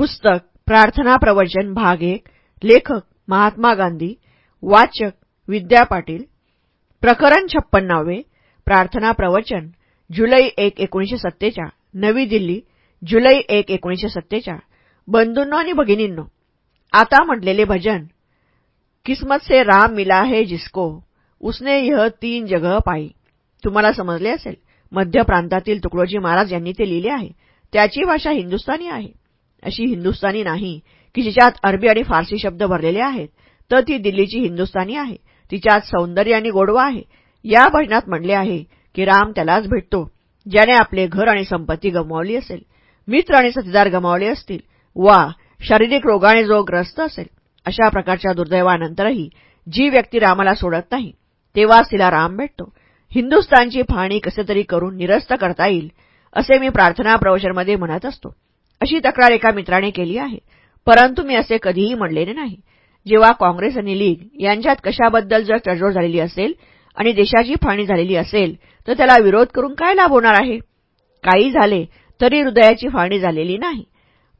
पुस्तक प्रार्थना प्रवचन भाग एक लेखक महात्मा गांधी वाचक विद्या पाटील प्रकरण छप्पन्नावे प्रार्थना प्रवचन जुलै एक एकोणीशे सत्तेचाळ नवी दिल्ली जुलै एक एकोणीशे सत्तेचाळ बंधूंनो आणि भगिनींनो आता म्हटलेले भजन किस्मत से राम मिला है जिसको उसने यह तीन जगह पायी तुम्हाला समजले असेल मध्य प्रांतातील तुकडोजी महाराज यांनी ते लिहिले आहे. त्याची भाषा हिंदुस्थानी आहे. अशी हिंदुस्थानी नाही की जिच्यात अरबी आणि फारसी शब्द भरलेले आहेत तर ती दिल्लीची हिंदुस्थानी आहे तिच्यात सौंदर्य आणि गोडवा आहे. या भजनात म्हणले आहे की राम त्यालाच भेटतो ज्याने आपले घर आणि संपत्ती गमावली असेल मित्र आणि सतीदार गमावले असतील वा शारीरिक रोगाने जो ग्रस्त असेल अशा प्रकारच्या दुर्दैवानंतरही जी व्यक्ती रामाला सोडत नाही तेव्हाच तिला राम भेटतो. हिंदुस्थानची फाणी कसे तरी करून निरस्त करता येईल असे मी प्रार्थना प्रवचनमध्ये म्हणत असतो. अशी तक्रार एका मित्राने केली आहे. परंतु मी असे कधीही म्हणलेले नाही. जेव्हा काँग्रेस आणि लीग यांच्यात कशाबद्दल जर तडजोड झालेली असेल आणि देशाची फाळणी झालेली असेल तर त्याला विरोध करून काय लाभ होणार आहे? काही झाले तरी हृदयाची फाळणी झालेली नाही.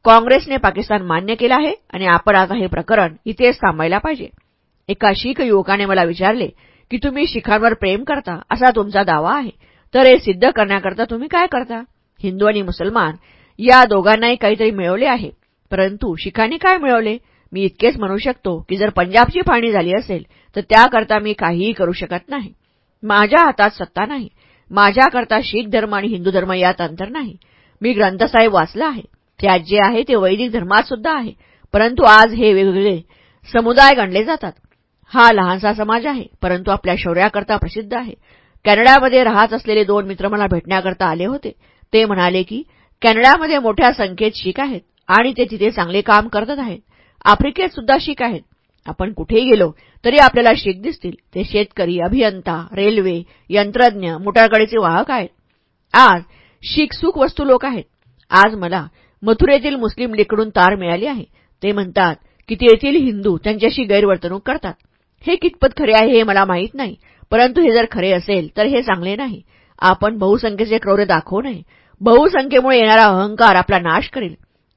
काँग्रेसने पाकिस्तान मान्य केला आहे आणि आपण आता हे प्रकरण इथेच थांबायला पाहिजे. एका शीख युवकाने मला विचारले की तुम्ही शिखांवर प्रेम करता? असा तुमचा दावा आहे. तर हे सिद्ध करण्याकरता तुम्ही काय करता? हिंदू आणि मुसलमान या दोघांनाही काहीतरी मिळवले आहे. परंतु शिखाने काय मिळवले? मी इतकेच म्हणू शकतो की जर पंजाबची फाळणी झाली असेल तर त्याकरता मी काहीही करू शकत नाही. माझ्या हातात सत्ता नाही. माझ्याकरता शीख धर्म आणि हिंदू धर्म यात अंतर नाही. मी ग्रंथसाहेब वाचला आहे. त्यात जे आहे ते वैदिक धर्मात सुद्धा आहे. परंतु आज हे वेगवेगळे समुदाय गणले जातात. हा लहानसा समाज आहे परंतु आपल्या शौर्याकरता प्रसिद्ध आहे. कॅनडामध्ये राहत असलेले दोन मित्र मला भेटण्याकरता आले होते. ते म्हणाले की कॅनडामध्ये मोठ्या संख्येत शीख आहेत आणि ते तिथे चांगले काम करत आहेत. आफ्रिकेत सुद्धा शीख आहेत. आपण कुठेही गेलो तरी आपल्याला शीख दिसतील. ते शेतकरी अभियंता रेल्वे यंत्रज्ञ मोटारगाडीचे वाहक आहेत. आज शीख सुख वस्तू लोक आहेत. आज मला मथुरेतील मुस्लिम लीगकडून तार मिळाली आहे. ते म्हणतात की तेथील हिंदू त्यांच्याशी गैरवर्तणूक करतात. हे कितपत खरे आहे हे मला माहीत नाही. परंतु हे जर खरे असेल तर हे चांगले नाही. आपण बहुसंख्येचे क्रौर्य दाखवू नये. बहुसंख्येमुळे येणारा अहंकार आपला नाश करेल.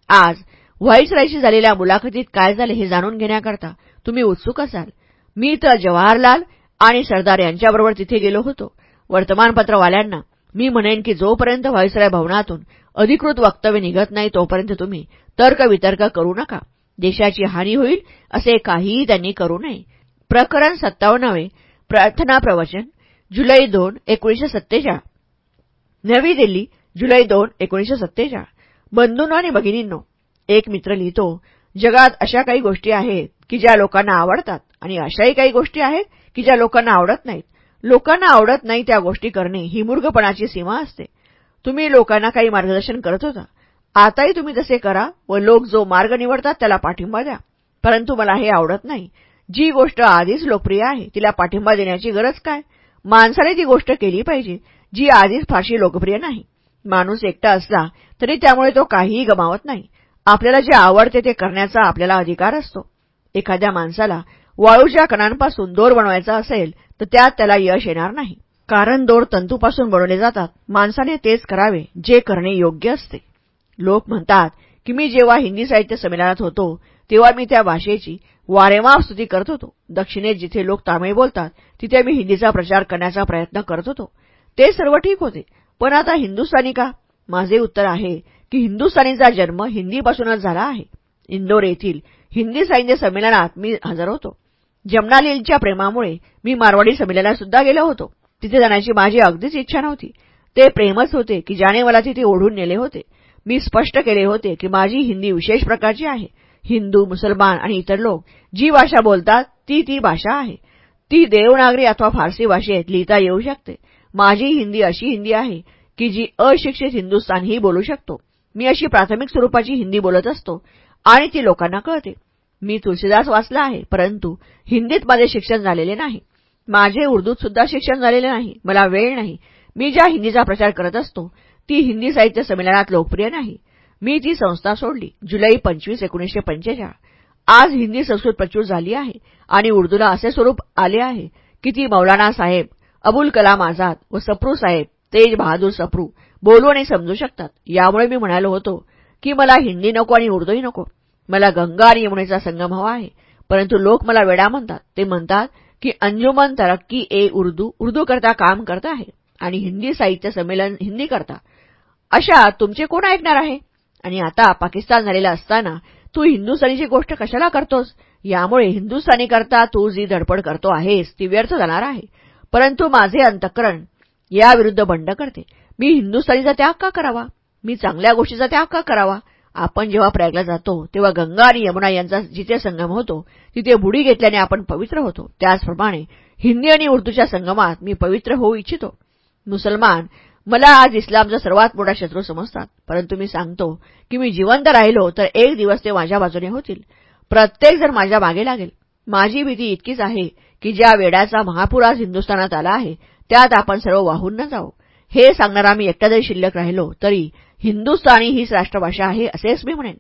आज व्हाईसरायशी झालेल्या मुलाखतीत काय झाले हे जाणून घेण्याकरता तुम्ही उत्सुक असाल. मी तर जवाहरलाल आणि सरदार यांच्याबरोबर तिथे गेलो होतो. वर्तमानपत्रवाल्यांना मी म्हणेन की जोपर्यंत व्हाईसराय भवनातून अधिकृत वक्तव्य निघत नाही तोपर्यंत तुम्ही तर्कवितर्क करू नका. देशाची हानी होईल असे काहीही त्यांनी करू नये. प्रकरण सत्तावन्नावे प्रार्थना प्रवचन जुलै दोन एकोणीशे सत्तेचाळ नवी दिल्ली जुलै दोन एकोणीशे सत्तेचाळ. बंधूंनो आणि भगिनींनो एक मित्र लिहितो जगात अशा काही गोष्टी आहेत की ज्या लोकांना आवडतात आणि अशाही काही गोष्टी आहेत की ज्या लोकांना आवडत नाहीत. लोकांना आवडत नाही त्या गोष्टी करणे ही मूर्खपणाची सीमा असते. तुम्ही लोकांना काही मार्गदर्शन करत होता. आताही तुम्ही तसे करा व लोक जो मार्ग निवडतात त्याला पाठिंबा द्या. परंतु मला हे आवडत नाही. जी गोष्ट आधीच लोकप्रिय आहे तिला पाठिंबा देण्याची गरज काय? माणसाने ती गोष्ट केली पाहिजे जी आधीच फारशी लोकप्रिय नाही. माणूस एकटा असला तरी त्यामुळे तो काहीही गमावत नाही. आपल्याला जे आवडते ते करण्याचा आपल्याला अधिकार असतो. एखाद्या माणसाला वाळूच्या कणांपासून दोर बनवायचा असेल तर त्यात त्याला यश येणार नाही. कारण दोर तंतूपासून बनवले जातात. माणसाने तेच करावे जे करणे योग्य असते. लोक म्हणतात की मी जेव्हा हिंदी साहित्य संमेलनात होतो तेव्हा मी त्या भाषेची वारेमाप स्तुती करत होतो. दक्षिणेत जिथे लोक तामिळ बोलतात तिथे मी हिंदीचा प्रचार करण्याचा प्रयत्न करत होतो. ते सर्व ठीक होते पण आता हिंदुस्थानी का? माझे उत्तर आहे की हिंदुस्थानीचा जन्म हिंदीपासूनच झाला आहे. इंदोर येथील हिंदी साहित्य संमेलनात मी हजर होतो. जमनालीलच्या प्रेमामुळे मी मारवाडी संमेलनात सुद्धा गेलो होतो. तिथे जाण्याची माझी अगदीच इच्छा नव्हती. ते प्रेमच होते की ज्याने मला तिथे ओढून नेले होते. मी स्पष्ट केले होते की माझी हिंदी विशेष प्रकारची आहे. हिंदू मुसलमान आणि इतर लोक जी भाषा बोलतात ती ती भाषा आहे. ती देवनागरी अथवा फारसी भाषेत लिहिता येऊ शकते. माझी हिंदी अशी हिंदी आहे की जी अशिक्षित हिंदुस्थानही बोलू शकतो. मी अशी प्राथमिक स्वरूपाची हिंदी बोलत असतो आणि ती लोकांना कळते. मी तुलसीदास वाचला आहे परंतु हिंदीत माझे शिक्षण झालेले नाही. माझे उर्दूत सुद्धा शिक्षण झालेले नाही. मला वेळ नाही. मी ज्या हिंदीचा प्रचार करत असतो ती हिंदी साहित्य संमेलनात लोकप्रिय नाही. मी ती संस्था सोडली. जुलै पंचवीस एकोणीसशे पंचेचाळ. आज हिंदी संस्कृत प्रचूर झाली आहे आणि उर्दूला असे स्वरूप आले आहे की ती मौलाना साहेब अबुल कलाम आझाद व सप्रू साहेब तेज बहादूर सप्रू बोलू आणि समजू शकतात. यामुळे मी म्हणालो होतो की मला हिंदी नको आणि उर्दूही नको. मला गंगा आणि यमुनेचा संगम हवा आहे. परंतु लोक मला वेडा म्हणतात. ते म्हणतात की अंजुमन तरक्की ए उर्दू उर्दू करता काम करत आहे आणि हिंदी साहित्य संमेलन हिंदी करता. अशा तुमचे कोण ऐकणार आहे? आणि आता पाकिस्तान झालेला असताना तू हिंदुस्थानीची गोष्ट कशाला करतोस? यामुळे हिंदुस्थानी करता तू जी धडपड करतो आहेस ती व्यर्थ जाणार आहे. परंतु माझे अंतकरण याविरुद्ध बंड करते. मी हिंदुस्थानीचा त्याग का करावा? मी चांगल्या गोष्टीचा त्याग का करावा? आपण जेव्हा प्रयागला जातो तेव्हा गंगा आणि यमुना यांचा जिथे संगम होतो तिथे बुडी घेतल्याने आपण पवित्र होतो. त्याचप्रमाणे हिंदी आणि उर्दूच्या संगमात मी पवित्र होऊ इच्छितो. मुसलमान मला आज इस्लामचा सर्वात मोठा शत्रू समजतात. परंतु मी सांगतो की मी जिवंत राहिलो तर एक दिवस ते माझ्या बाजूने होतील. प्रत्येक जर माझ्या मागे लागेल. माझी भीती इतकीच आहे की ज्या वेड्याचा महापूर आज हिंदुस्थानात आला आहे त्यात आपण सर्व वाहून न जाऊ हे सांगणारा मी एकटा जरी शिल्लक राहिलो तरी हिंदुस्थानी हीच राष्ट्रभाषा आहे असेच मी म्हणेन.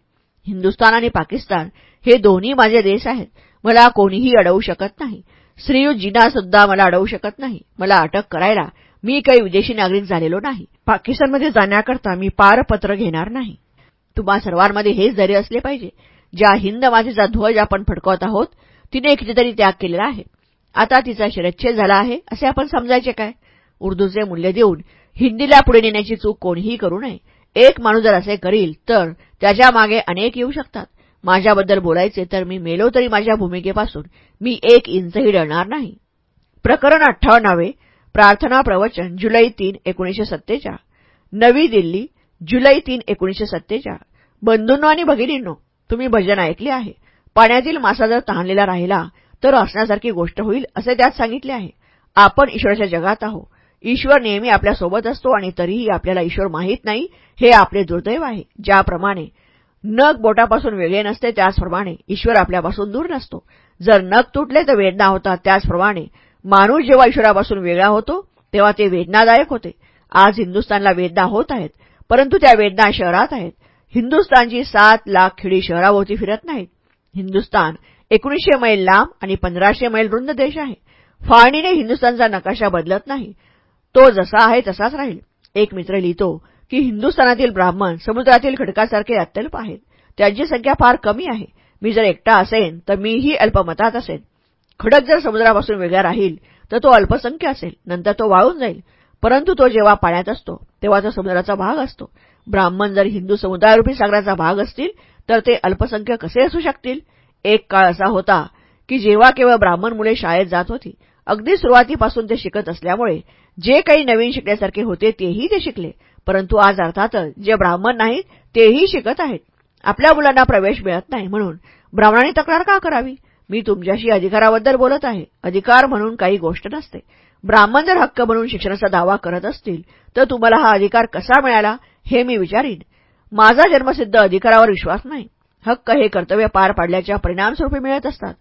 हिंदुस्थान आणि पाकिस्तान हे दोन्ही माझे देश आहेत. मला कोणीही अडवू शकत नाही. श्रीयुत जिना सुद्धा मला अडवू शकत नाही. मला अटक करायला मी काही विदेशी नागरिक झालेलो नाही. पाकिस्तानमध्ये जाण्याकरता मी पारपत्र घेणार नाही. तुम्हा सर्वांमध्ये हेच धैर्य असले पाहिजे. ज्या हिंद मातेचा ध्वज आपण फडकवत आहोत तिने कितीतरी त्याग केलेला आहे. आता तिचा शिरच्छेद झाला आहे असे आपण समजायचे काय? उर्दूचे मूल्य देऊन हिंदीला पुढे नेण्याची चूक कोणीही करू नये. एक माणूस जर असे करील तर त्याच्यामागे अनेक येऊ शकतात. माझ्याबद्दल बोलायचे तर मी मेलो तरी माझ्या भूमिकेपासून. मी एक इंचही डळणार नाही. प्रकरण अठ्ठावन्नावे प्रार्थना प्रवचन जुलै तीन एकोणीशे सत्तेचाळ. नवी दिल्ली जुलै तीन एकोणीशे सत्तेचाळ. बंधूंनो आणि भगिनींनो तुम्ही भजन ऐकले आहे. पाण्यातील मासा जर तहानलेला राहिला तर असण्यासारखी गोष्ट होईल असे त्यात सांगितले आहे. आपण ईश्वराच्या जगात आहो ईश्वर नेहमी आपल्यासोबत असतो आणि तरीही आपल्याला ईश्वर माहीत नाही हे आपले दुर्दैव आहे. ज्याप्रमाणे नग बोटापासून वेगळे नसते त्याचप्रमाणे ईश्वर आपल्यापासून दूर नसतो. जर नग तुटले तर वेदना होतात. त्याचप्रमाणे माणूस जेव्हा ईश्वरापासून वेगळा होतो तेव्हा ते वेदनादायक होते. आज हिंदुस्थानला वेदना होत आहेत परंतु त्या वेदना शहरात आहेत. हिंदुस्थानची सात लाख खिडी शहराभोवती फिरत नाहीत. हिंदुस्थान एकोणीसशे मैल लांब आणि पंधराशे मैल रुंद देश आहे. फाळणीने हिंदुस्थानचा नकाशा बदलत नाही. तो जसा आहे तसाच राहील. एक मित्र लिहितो की हिंदुस्थानातील ब्राह्मण समुद्रातील खडकासारखे अत्यल्प आहेत. त्यांची संख्या फार कमी आहे. मी जर एकटा असेन तर मीही अल्पमतात असेन. खडक जर समुद्रापासून वेगळा राहील तर तो अल्पसंख्य असेल. नंतर तो वाळून जाईल. परंतु तो जेव्हा पाण्यात असतो तेव्हा तो समुद्राचा भाग असतो. ब्राह्मण जर हिंदू समुदायरूपी सागराचा भाग असतील तर ते अल्पसंख्य कसे असू शकतील? एक काळ असा होता की जेव्हा केवळ ब्राह्मण मुले शाळेत जात होती अगदी सुरुवातीपासून ते शिकत असल्यामुळे जे काही नवीन शिकण्यासारखे होते तेही ते शिकले. परंतु आज अर्थातच जे ब्राह्मण नाहीत तेही शिकत आहेत. आपल्या मुलांना प्रवेश मिळत नाही म्हणून ब्राह्मणांनी तक्रार का करावी? मी तुमच्याशी अधिकाराबद्दल बोलत आहे. अधिकार म्हणून काही गोष्ट नसते. ब्राह्मण जर हक्क म्हणून शिक्षणाचा दावा करत असतील तर तुम्हाला हा अधिकार कसा मिळाला हे मी विचारीन. माझा जन्मसिद्ध अधिकारावर विश्वास नाही. हक्क हे कर्तव्य पार पाडल्याच्या परिणामस्वरूपी मिळत असतात.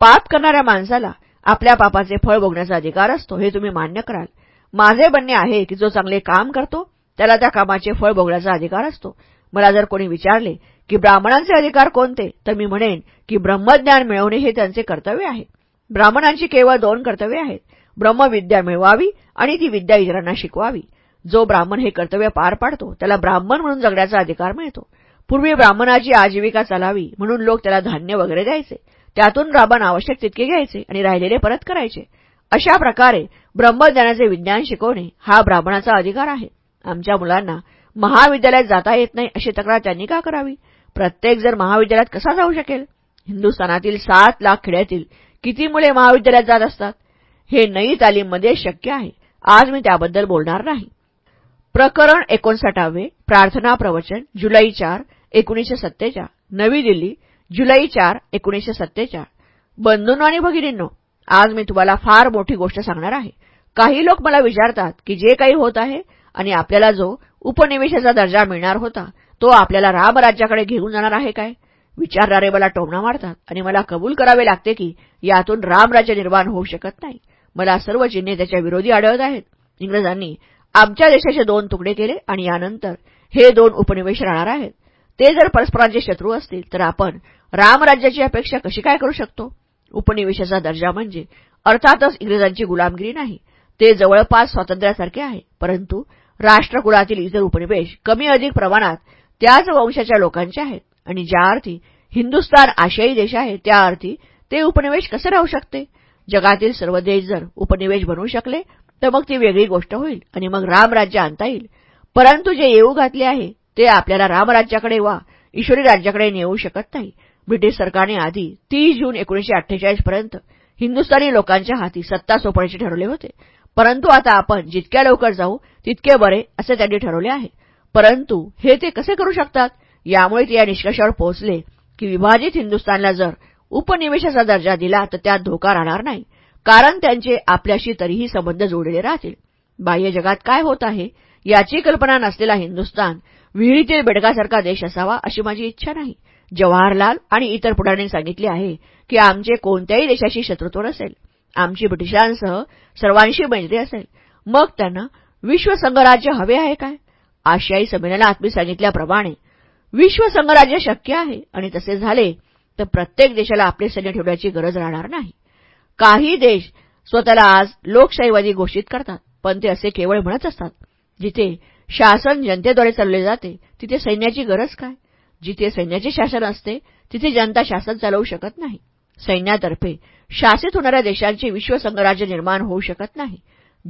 पाप करणाऱ्या माणसाला आपल्या पापाचे फळ भोगण्याचा अधिकार असतो हे तुम्ही मान्य कराल. माझे म्हणणे आहे की जो चांगले काम करतो त्याला त्या कामाचे फळ भोगण्याचा अधिकार असतो. मला जर कोणी विचारले की ब्राह्मणांचे अधिकार कोणते तर मी म्हणेन की ब्रह्मज्ञान मिळवणे हे त्यांचे कर्तव्य आहे. ब्राह्मणांची केवळ दोन कर्तव्य आहेत. ब्रह्मविद्या मिळवावी आणि ती विद्या इतरांना शिकवावी. जो ब्राह्मण हे कर्तव्य पार पाडतो त्याला ब्राह्मण म्हणून जगण्याचा अधिकार मिळतो. पूर्वी ब्राह्मणाची आजीविका चालावी म्हणून लोक त्याला धान्य वगैरे द्यायचे. त्यातून ब्राह्मण आवश्यक तितके घ्यायचे आणि राहिलेले परत करायचे. अशा प्रकारे ब्रह्मज्ञानाचे विज्ञान शिकवणे हा ब्राह्मणाचा अधिकार आहे. आमच्या मुलांना महाविद्यालयात जाता येत नाही अशी तक्रार त्यांनी का करावी? प्रत्येक जर महाविद्यालयात कसा जाऊ शकेल? हिंदुस्थानातील सात लाख खेड्यातील किती मुले महाविद्यालयात जात असतात? हे नई तालीममध्ये शक्य आहे. आज मी त्याबद्दल बोलणार नाही. प्रकरण एकोणसाठावे प्रार्थना प्रवचन जुलै चार एकोणीशे सत्तेचाळ नवी दिल्ली जुलै चार एकोणीसशे सत्तेचाळ बंधूंनो आणि भगिनींनो आज मी तुम्हाला फार मोठी गोष्ट सांगणार आहे. काही लोक मला विचारतात की जे काही होत आहे आणि आपल्याला जो उपनिवेशाचा दर्जा मिळणार होता तो आपल्याला रामराज्याकडे घेऊन जाणार आहे काय? विचारणारे मला टोमणा मारतात आणि मला कबूल करावे लागते की यातून रामराज्य निर्माण होऊ शकत नाही. मला सर्व चिन्हे त्याच्या विरोधी आढळत आहेत. इंग्रजांनी आमच्या देशाचे दोन तुकडे केले आणि यानंतर हे दोन उपनिवेश राहणार आहेत. ते जर परस्परांचे शत्रू असतील तर आपण रामराज्याची अपेक्षा कशी काय करू शकतो? उपनिवेशाचा दर्जा म्हणजे अर्थातच इंग्रजांची गुलामगिरी नाही ते जवळपास स्वातंत्र्यासारखे आहे. परंतु राष्ट्रकुळातील इतर उपनिवेश कमी अधिक प्रमाणात त्याच वंशाच्या लोकांचे आहेत. आणि ज्या अर्थी हिंदुस्तान आशियाई देश आहे त्या अर्थी ते उपनिवेश कसे राहू शकते? जगातील सर्व देश जर उपनिवेश बनवू शकले तर मग ती वेगळी गोष्ट होईल आणि मग रामराज्य आणता येईल. परंतु जे येऊ घातले आहे ते आपल्याला रामराज्याकडे वा ईश्वरी राज्याकडे नेऊ शकत नाही. ब्रिटिश सरकारने आधी तीस जून एकोणीशे अठ्ठेचाळीस पर्यंत हिंदुस्थानी लोकांच्या हाती सत्ता सोपण्याचे ठरवले होते. परंतु आता आपण जितक्या लवकर जाऊ तितके बरे असे त्यांनी ठरवले आहे. परंतु हे ते कसे करू शकतात? यामुळे ते या निष्कर्षावर पोहोचले की विभाजित हिंदुस्थानला जर उपनिवेशाचा दर्जा दिला तर त्यात धोका राहणार नाही. कारण त्यांचे आपल्याशी तरीही संबंध जोडलेले राहतील. बाह्य जगात काय होत आहे? याची कल्पना नसलेला हिंदुस्थान विहिरीतील बेडकासारखा देश असावा अशी माझी इच्छा नाही. जवाहरलाल आणि इतर पुढाऱ्यांनी सांगितले आहे की आमचे कोणत्याही देशाशी शत्रुत्व नसेल. आमची ब्रिटिशांसह सर्वांशी मैत्री असेल. मग त्यांना विश्वसंघराज्य हवे आहे काय? आशियाई संमेलनात मी सांगितल्याप्रमाणे विश्वसंघराज्य शक्य आहे आणि तसे झाले तर प्रत्येक देशाला आपले सैन्य ठेवण्याची गरज राहणार नाही. काही देश स्वतःला आज लोकशाहीवादी घोषित करतात पण ते असे केवळ म्हणत असतात जिथे शासन जनतेद्वारे चालवले जाते तिथे सैन्याची गरज काय? जिथे सैन्याचे शासन असते तिथे जनता शासन चालवू शकत नाही. सैन्यातर्फे शासित होणाऱ्या देशांचे विश्वसंघराज्य निर्माण होऊ शकत नाही.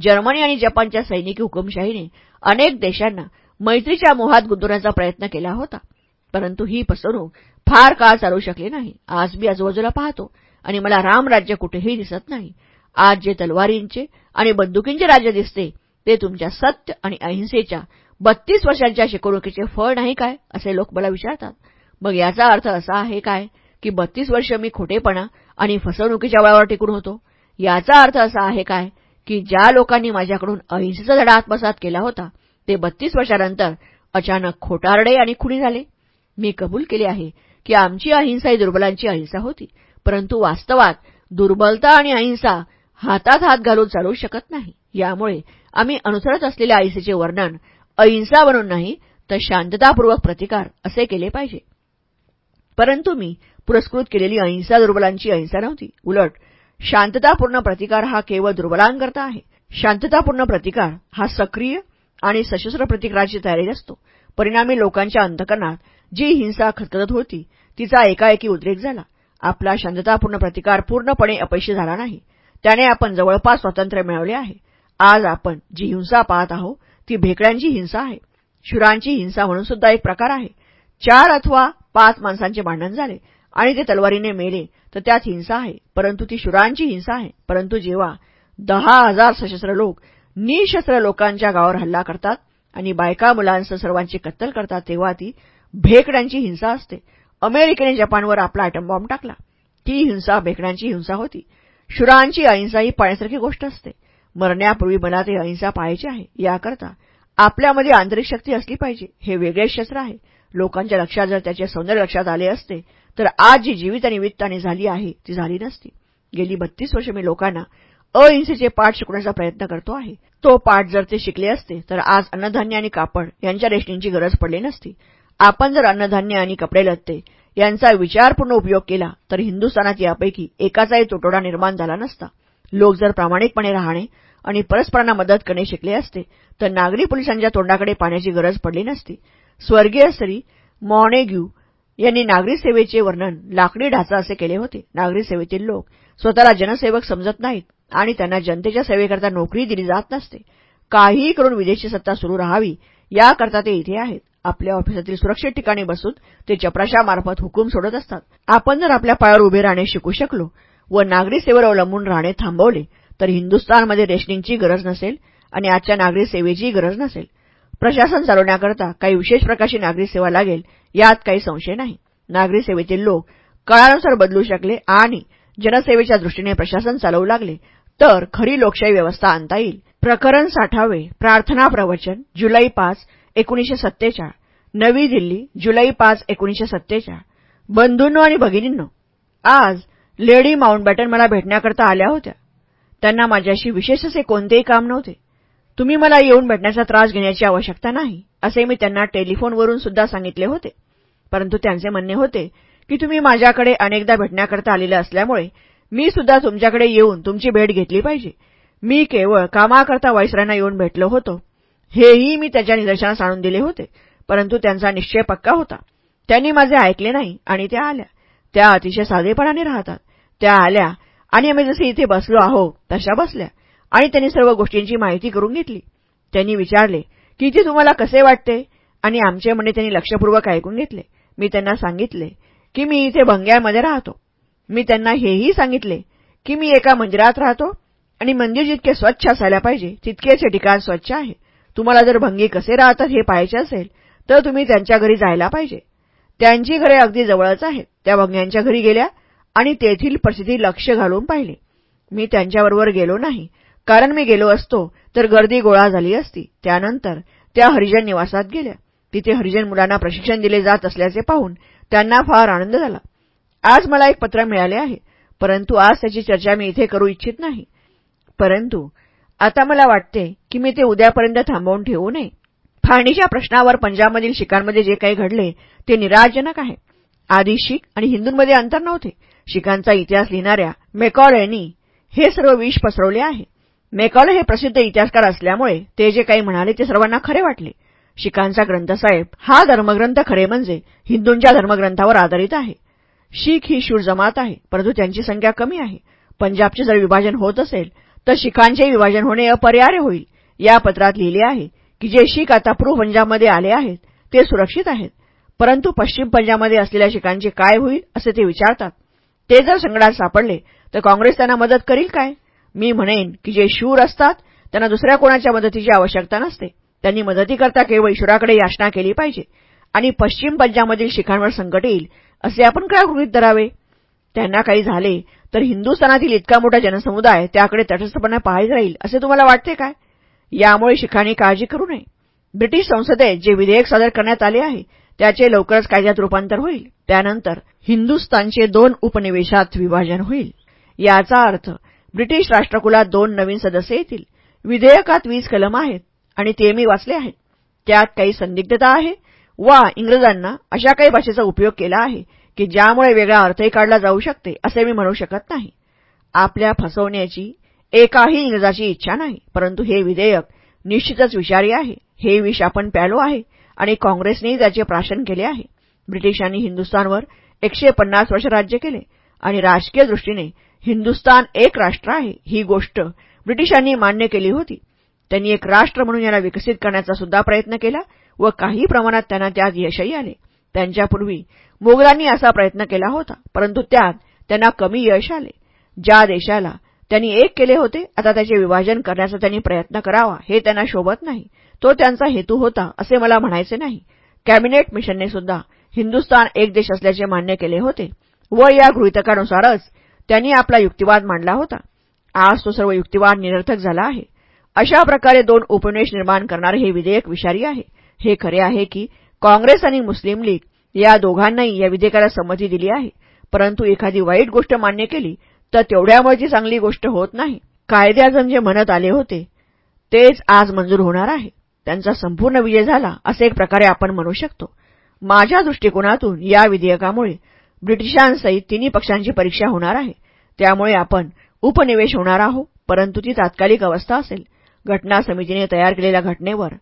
जर्मनी आणि जपानच्या सैनिकी हुकुमशाहीने अनेक देशांना मैत्रीच्या मोहात गुंतवण्याचा प्रयत्न केला होता. परंतु ही फसवणूक फार काळ चालू शकली नाही. आज मी आजूबाजूला पाहतो आणि मला रामराज्य कुठेही दिसत नाही. आज जे तलवारींचे आणि बंदुकींचे राज्य दिसते ते तुमच्या सत्य आणि अहिंसेच्या बत्तीस वर्षांच्या शिकवणुकीचे फळ नाही काय असे लोक मला विचारतात. मग याचा अर्थ असा आहे काय की बत्तीस वर्ष मी खोटेपणा आणि फसवणुकीच्या वळावर टिकून होतो? याचा अर्थ असा आहे काय की ज्या लोकांनी माझ्याकडून अहिंसेचा धडा आत्मसात केला होता ते बत्तीस वर्षानंतर अचानक खोटारडे आणि खुणी झाले. मी कबूल केले आहे की आमची अहिंसा ही दुर्बलांची अहिंसा होती परंतु वास्तवात दुर्बलता आणि अहिंसा हातात हात घालून चालू शकत नाही. यामुळे आम्ही अनुसरत असलेल्या अहिंसेचे वर्णन अहिंसा बनून नाही तर शांततापूर्वक प्रतिकार असे केले पाहिजे. परंतु मी पुरस्कृत केलेली अहिंसा दुर्बलांची अहिंसा नव्हती. उलट शांततापूर्ण प्रतिकार हा केवळ दुर्बलांकरता आहे. शांततापूर्ण प्रतिकार हा सक्रिय आणि सशस्त्र प्रतिकाराची तयारी असतो. परिणामी लोकांच्या अंतकरणात जी हिंसा खतखतत होती तिचा एकाएकी उद्रेक झाला. आपला शांततापूर्ण प्रतिकार पूर्णपणे अपयशी झाला नाही. त्याने आपण जवळपास स्वातंत्र्य मिळवले आहे. आज आपण जी हिंसा पाहत आहोत ती भेकड्यांची हिंसा आहे. शुरांची हिंसा म्हणून सुद्धा एक प्रकार आहे. चार अथवा पाच माणसांचे भांडण झाले आणि ते तलवारीने मेले तर त्यात हिंसा आहे. परंतु ती शुरांची हिंसा आहे. परंतु जेव्हा दहा हजार सशस्त्र लोक निशस्त्र लोकांच्या गावावर हल्ला करतात आणि बायका मुलांसह सर्वांची कत्तल करतात तेव्हा ती भेकड्यांची हिंसा असते. अमेरिकेने जपानवर आपला अॅटमबॉम्ब टाकला. ती हिंसा भेकड्यांची हिंसा होती. शुरांची अहिंसा ही पाण्यासारखी गोष्ट असते. मरण्यापूर्वी मला ते अहिंसा पाहायची आहे. याकरता आपल्यामध्ये आंतरिक शक्ती असली पाहिजे. हे वेगळे शस्त्र आहे. लोकांच्या लक्षात जर त्याचे सौंदर्य लक्षात आले असते तर आज जी जीवित निमित्ताने झाली आहे ती झाली नसती. गेली बत्तीस वर्ष मी लोकांना अहिंसेचे पाठ शिकवण्याचा प्रयत्न करतो आहे. तो पाठ जर ते शिकले असते तर आज अन्नधान्य आणि कापड यांच्या रेशनींची गरज पडली नसती. आपण जर अन्नधान्य आणि कपडे लत्ते यांचा विचारपूर्ण उपयोग केला तर हिंदुस्थानात यापैकी एकाचाही तुटवडा निर्माण झाला नसता. लोक जर प्रामाणिकपणे राहणे आणि परस्परांना मदत करणे शिकले असते तर नागरी पोलिसांच्या तोंडाकडे पाण्याची गरज पडली नसती. स्वर्गीय श्री मॉनेग्यू यांनी नागरी सेवेचे वर्णन लाकडी ढाचा असे केले होते. नागरी सेवेतील लोक स्वतःला जनसेवक समजत नाहीत आणि त्यांना जनतेच्या सेवेकरता नोकरी दिली जात नसते. काहीही करून विदेशी सत्ता सुरू राहावी याकरता ते इथे आहेत. आपल्या ऑफिसातील सुरक्षित ठिकाणी बसून ते चपराशामार्फत हुकूम सोडत असतात. आपण जर आपल्या पायावर उभे राहणे शिकू शकलो व नागरी सेवेवर अवलंबून राहणे थांबवले तर हिंदुस्थानमध्ये रेशनिंगची गरज नसेल आणि आजच्या नागरी सेवेचीही गरज नसेल. प्रशासन चालवण्याकरता काही विशेष प्रकारची नागरी सेवा लागेल यात काही संशय नाही. नागरी सेवेतील लोक काळानुसार बदलू शकले आणि जनसेवेच्या दृष्टीने प्रशासन चालवू लागले तर खरी लोकशाही व्यवस्था आणता येईल. प्रकरण साठावे प्रार्थना प्रवचन जुलै पाच एकोणीशे सत्तेचाळ. नवी दिल्ली जुलै पाच एकोणीशे सत्तेचाळ. बंधूंनो आणि भगिनींनो आज लेडी माउंटबॅटन मला भेटण्याकरता आल्या होत्या. त्यांना माझ्याशी विशेष असे कोणतेही काम नव्हते. तुम्ही मला येऊन भेटण्याचा त्रास घेण्याची आवश्यकता नाही असे मी त्यांना टेलिफोनवरून सुद्धा सांगितले होते. परंतु त्यांचे म्हणणे होते की तुम्ही माझ्याकडे अनेकदा भेटण्याकरता आलेले असल्यामुळे मी सुद्धा तुमच्याकडे येऊन तुमची भेट घेतली पाहिजे. मी केवळ कामाकरता वायसरांना येऊन भेटलो होतो. हेही मी त्याच्या निदर्शनास आणून दिले होते परंतु त्यांचा निश्चय पक्का होता. त्यांनी माझे ऐकले नाही आणि त्या आल्या. त्या अतिशय साधेपणाने राहतात. त्या आल्या आणि आम्ही जसे इथे बसलो आहो तशा बसल्या. आणि त्यांनी सर्व गोष्टींची माहिती करून घेतली. त्यांनी विचारले की इथे तुम्हाला कसे वाटते? आणि आमचे म्हणणे त्यांनी लक्षपूर्वक ऐकून घेतले. मी त्यांना सांगितले की मी इथे भंग्यामध्ये राहतो. मी त्यांना हेही सांगितले की मी एका मंदिरात राहतो. आणि मंदिर जितके स्वच्छ असायला पाहिजे तितकेच हे ठिकाण स्वच्छ आहे. तुम्हाला जर भंगी कसे राहतात हे पाहायचे असेल तर तुम्ही त्यांच्या घरी जायला पाहिजे. त्यांची घरे अगदी जवळच आहेत. त्या भंग्यांच्या घरी गेल्या आणि तेथील परिस्थिती लक्ष घालून पाहिली. मी त्यांच्याबरोबर गेलो नाही. कारण मी गेलो असतो तर गर्दी गोळा झाली असती. त्यानंतर त्या हरिजन निवासात गेल्या. तिथे हरिजन मुलांना प्रशिक्षण दिले जात असल्याचे पाहून त्यांना फार आनंद झाला. आज मला एक पत्र मिळाले आहे परंतु आज त्याची चर्चा मी इथे करू इच्छित नाही. परंतु आता मला वाटते की मी ते उद्यापर्यंत थांबवून ठेवू नये. फाळणीच्या प्रश्नावर पंजाबमधील शिखांमध्ये जे काही घडले ते निराजनक आहे. आधी शीख आणि हिंदूंमध्ये अंतर नव्हते. शिखांचा इतिहास लिहिणाऱ्या मेकॉल यांनी हे सर्व विष पसरवले आहे. मेकॉल हे प्रसिद्ध इतिहासकार असल्यामुळे ते जे काही म्हणाले ते सर्वांना खरे वाटले. शिखांचा ग्रंथसाहेब हा धर्मग्रंथ खरे म्हणजे हिंदूंच्या धर्मग्रंथावर आधारित आहे. शीख ही शूर जमात आहे परंतु त्यांची संख्या कमी आहे. पंजाबचे जर विभाजन होत असेल तर शिखांचे विभाजन होणे अपरिहार्य होईल. या पत्रात लिहिले आहे की जे शीख आता पूर्व पंजाबमध्ये आले आहेत ते सुरक्षित आहेत. परंतु पश्चिम पंजाबमध्ये असलेल्या शिखांचे काय होईल असे ते विचारतात. ते जर संकटात सापडले तर काँग्रेस त्यांना मदत करील काय? मी म्हणेन की जे शूर असतात त्यांना दुसऱ्या कोणाच्या मदतीची आवश्यकता नसते. त्यांनी मदतीकरता केवळ ईश्वराकडे याचना केली पाहिजे. आणि पश्चिम पंजाबमधील शिखांवर संकट येईल असे आपण काय गृहित धरावे? त्यांना काही झाले तर हिंदुस्थानातील इतका मोठा जनसमुदाय त्याकडे तटस्थपणे पाहायला जाईल असे तुम्हाला वाटते काय? यामुळे शिखांनी काळजी करू नये. ब्रिटिश संसदेत जे विधेयक सादर करण्यात आले आहे त्याचे लवकरच कायद्यात रूपांतर होईल. त्यानंतर हिंदुस्थानचे दोन उपनिवेशात विभाजन होईल. याचा अर्थ ब्रिटिश राष्ट्रकुलात दोन नवीन सदस्य येतील. विधेयकात वीस कलम आहेत आणि ते मी वाचले आहेत. त्यात काही संदिग्धता आहे वा इंग्रजांना अशा काही भाषेचा उपयोग केला आहे की ज्यामुळे वेगळा अर्थही काढला जाऊ शकते असे मी म्हणू शकत नाही. आपल्या फसवण्याची एकाही इंग्रजाची इच्छा नाही परंतु हे विधेयक निश्चितच विषारी आहे. हे विष आपण प्यालो आहे. आणि काँग्रेसनेही त्याचे प्राशन केले आहे. ब्रिटिशांनी हिंदुस्थानवर एकशे पन्नास वर्ष राज्य केले आणि राजकीय दृष्टीने हिंदुस्थान एक राष्ट्र आहे ही गोष्ट ब्रिटिशांनी मान्य केली होती. त्यांनी एक राष्ट्र म्हणून याला विकसित करण्याचा सुद्धा प्रयत्न केला व काही प्रमाणात त्यांना त्यात यशही आले. त्यांच्यापूर्वी मोगलांनी असा प्रयत्न केला होता परंतु त्यात त्यांना कमी यश आले. ज्या देशाला त्यांनी एक केले होते आता त्याचे विभाजन करण्याचा त्यांनी प्रयत्न करावा हे त्यांना शोभत नाही. तो त्यांचा हेतू होता असे मला म्हणायचे नाही. कॅबिनेट मिशनने सुद्धा हिंदुस्थान एक देश असल्याचे मान्य केले होते व या गृहितकानुसारच त्यांनी आपला युक्तिवाद मांडला होता. आज तो सर्व युक्तिवाद निरर्थक झाला आहे. अशा प्रकारे दोन उपनिवेश निर्माण करणारे हे विधेयक विषारी आहे. हे खरे आहे की काँग्रेस आणि मुस्लिम लीग या दोघांनाही या विधेयकाला संमती दिली आहे. परंतु एखादी वाईट गोष्ट मान्य केली तर तेवढ्यामुळे ती चांगली गोष्ट होत नाही. कायद्याजन जे म्हणत आले होते तेच आज मंजूर होणार आहे. त्यांचा संपूर्ण विजय झाला असे एक प्रकारे आपण म्हणू शकतो. माझ्या दृष्टिकोनातून या विधेयकामुळे ब्रिटिशांसहित तिन्ही पक्षांची परीक्षा होणार आहे. त्यामुळे आपण उपनिवेश होणार आहोत परंतु ती तात्कालिक अवस्था असेल. घटना समितीने तयार केलेल्या घटनेवर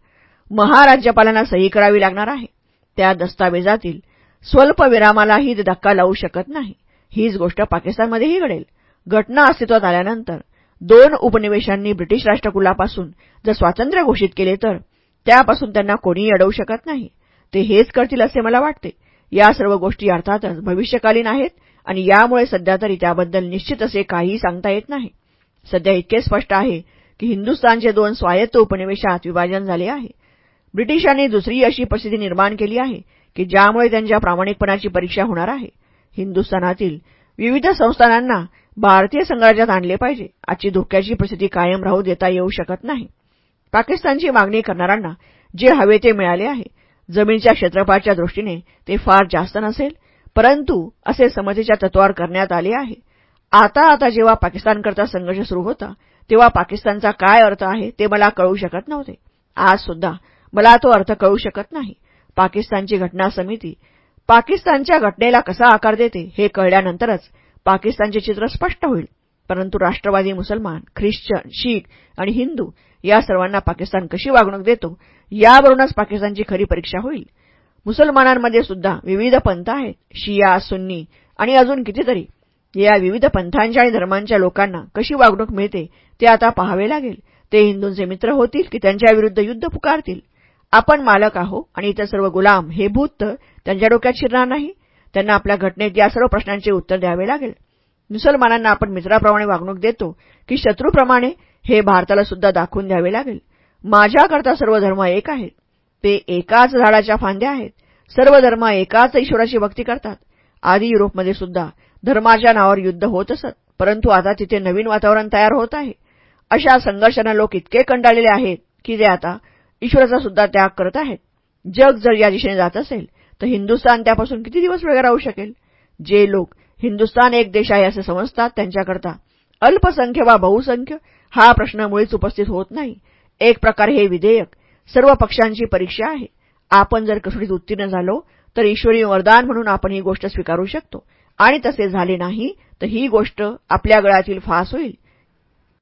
महाराज्यपालांना सही करावी लागणार आहे. त्या दस्तावेजातील स्वल्प विरामालाही धक्का लावू शकत नाही. हीच गोष्ट पाकिस्तानमध्येही घडेल. घटना अस्तित्वात आल्यानंतर दोन उपनिवेशांनी ब्रिटिश राष्ट्रकुलापासून जर स्वातंत्र्य घोषित केले तर त्यापासून त्यांना कोणीही अडवू शकत नाही. ते हेच करतील असे मला वाटते. या सर्व गोष्टी अर्थातच भविष्यकालीन आहेत आणि यामुळे सध्या तरी त्याबद्दल निश्चित असे काहीही सांगता येत नाही. सध्या इतके स्पष्ट आहे की हिंदुस्थानचे दोन स्वायत्त उपनिवेशात विभाजन झाले आहे. ब्रिटिशांनी दुसरी अशी परिस्थिती निर्माण केली आहे की ज्यामुळे त्यांच्या प्रामाणिकपणाची परीक्षा होणार आहे. हिंदुस्थानातील विविध संस्थानांना भारतीय संघराज्यात आणले पाहिजे. आजची धोक्याची परिस्थिती कायम राहू देता येऊ शकत नाही. पाकिस्तानची मागणी करणाऱ्यांना जे हवे ते मिळाले आहे जमीनच्या क्षेत्रफळाच्या दृष्टीने ते फार जास्त नसेल परंतु असे समतेच्या तत्वावर करण्यात आले आहे. आता आता जेव्हा पाकिस्तानकरता संघर्ष सुरू होता तेव्हा पाकिस्तानचा काय अर्थ आहे ते मला कळू शकत नव्हते. आज सुद्धा मला तो अर्थ कळू शकत नाही. पाकिस्तानची घटना समिती पाकिस्तानच्या घटनेला कसा आकार देते हे कळल्यानंतरच पाकिस्तानचे चित्र स्पष्ट होईल. परंतु राष्ट्रवादी मुसलमान ख्रिश्चन शीख आणि हिंदू या सर्वांना पाकिस्तान कशी वागणूक देतो यावरूनच पाकिस्तानची खरी परीक्षा होईल. मुसलमानांमध्ये सुद्धा विविध पंथ आहेत शिया सुन्नी आणि अजून कितीतरी. या विविध पंथांच्या आणि धर्मांच्या लोकांना कशी वागणूक मिळते ते आता पाहावे लागेल. ते हिंदूंचे मित्र होतील की त्यांच्याविरुद्ध युद्ध पुकारतील? आपण मालक आहो आणि इतर सर्व गुलाम हे भूत तर त्यांच्या डोक्यात शिरणार नाही. त्यांना आपल्या घटनेत या सर्व प्रश्नांचे उत्तर द्यावे लागेल. मुसलमानांना आपण मित्राप्रमाणे वागणूक देतो की शत्रूप्रमाणे हे भारताला सुद्धा दाखवून द्यावे लागेल. माझ्याकरता सर्व धर्म एक आहेत. ते एकाच झाडाच्या फांद्या आहेत. सर्व धर्म एकाच ईश्वराची भक्ती करतात. आधी युरोपमध्ये सुद्धा धर्माच्या नावावर युद्ध होत असत परंतु आता तिथे नवीन वातावरण तयार होत आहे. अशा संघर्षांना लोक इतके कंटाळलेले आहेत की ते आता ईश्वराचा सुद्धा त्याग करत आहेत. जग जर या दिशेने जात असेल तर हिंदुस्थान त्यापासून किती दिवस वेगळा राहू शकेल? जे लोक हिंदुस्थान एक देश आहे असे समजतात त्यांच्याकरता. अल्पसंख्य वा बहुसंख्य हा प्रश्न मुळीच उपस्थित होत नाही. एक प्रकारे हे विधेयक सर्व पक्षांची परीक्षा आहे. आपण जर कसोटीत उत्तीर्ण झालो तर ईश्वरी वरदान म्हणून आपण ही गोष्ट स्वीकारू शकतो. आणि तसे झाले नाही तर ही गोष्ट आपल्या गळ्यातील फास होईल.